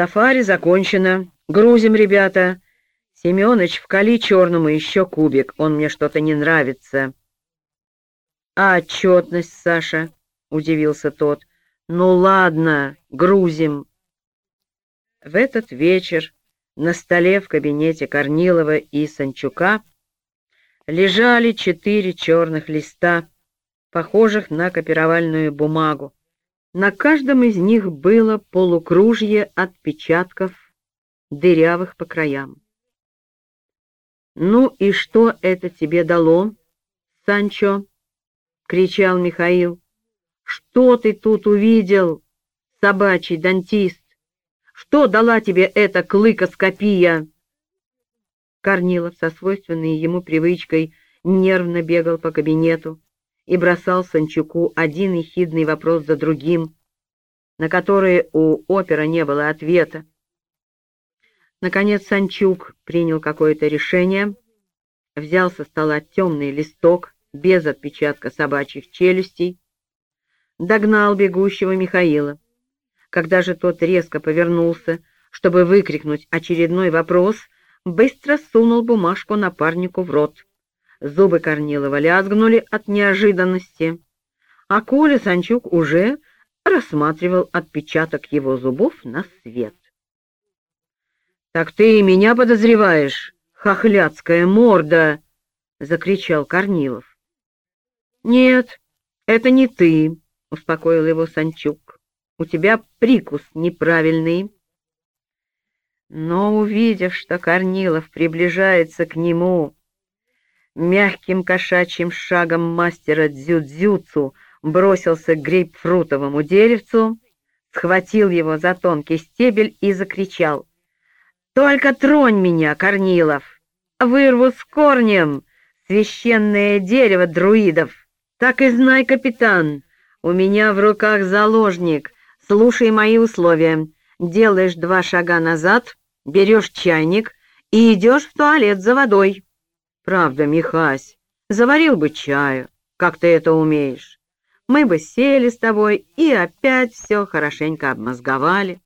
Сафари закончено. Грузим, ребята. Семёныч, вкали черному еще кубик. Он мне что-то не нравится. А отчетность, Саша? Удивился тот. Ну ладно, грузим. В этот вечер на столе в кабинете Корнилова и Санчука лежали четыре черных листа, похожих на копировальную бумагу. На каждом из них было полукружье отпечатков, дырявых по краям. «Ну и что это тебе дало, Санчо?» — кричал Михаил. «Что ты тут увидел, собачий дантист? Что дала тебе эта клыкоскопия?» Корнилов со свойственной ему привычкой нервно бегал по кабинету, и бросал Санчуку один ехидный вопрос за другим, на которые у опера не было ответа. Наконец Санчук принял какое-то решение, взял со стола темный листок без отпечатка собачьих челюстей, догнал бегущего Михаила. Когда же тот резко повернулся, чтобы выкрикнуть очередной вопрос, быстро сунул бумажку напарнику в рот. Зубы Корнилова лязгнули от неожиданности, а Коля Санчук уже рассматривал отпечаток его зубов на свет. — Так ты и меня подозреваешь, хохляцкая морда! — закричал Корнилов. — Нет, это не ты, — успокоил его Санчук. — У тебя прикус неправильный. Но, увидев, что Корнилов приближается к нему, мягким кошачьим шагом мастера дзюдзюцу бросился к грейпфрутовому деревцу, схватил его за тонкий стебель и закричал. «Только тронь меня, Корнилов! Вырву с корнем священное дерево друидов! Так и знай, капитан, у меня в руках заложник. Слушай мои условия. Делаешь два шага назад, берешь чайник и идешь в туалет за водой». Правда, Михась, заварил бы чаю, как ты это умеешь. Мы бы сели с тобой и опять все хорошенько обмозговали.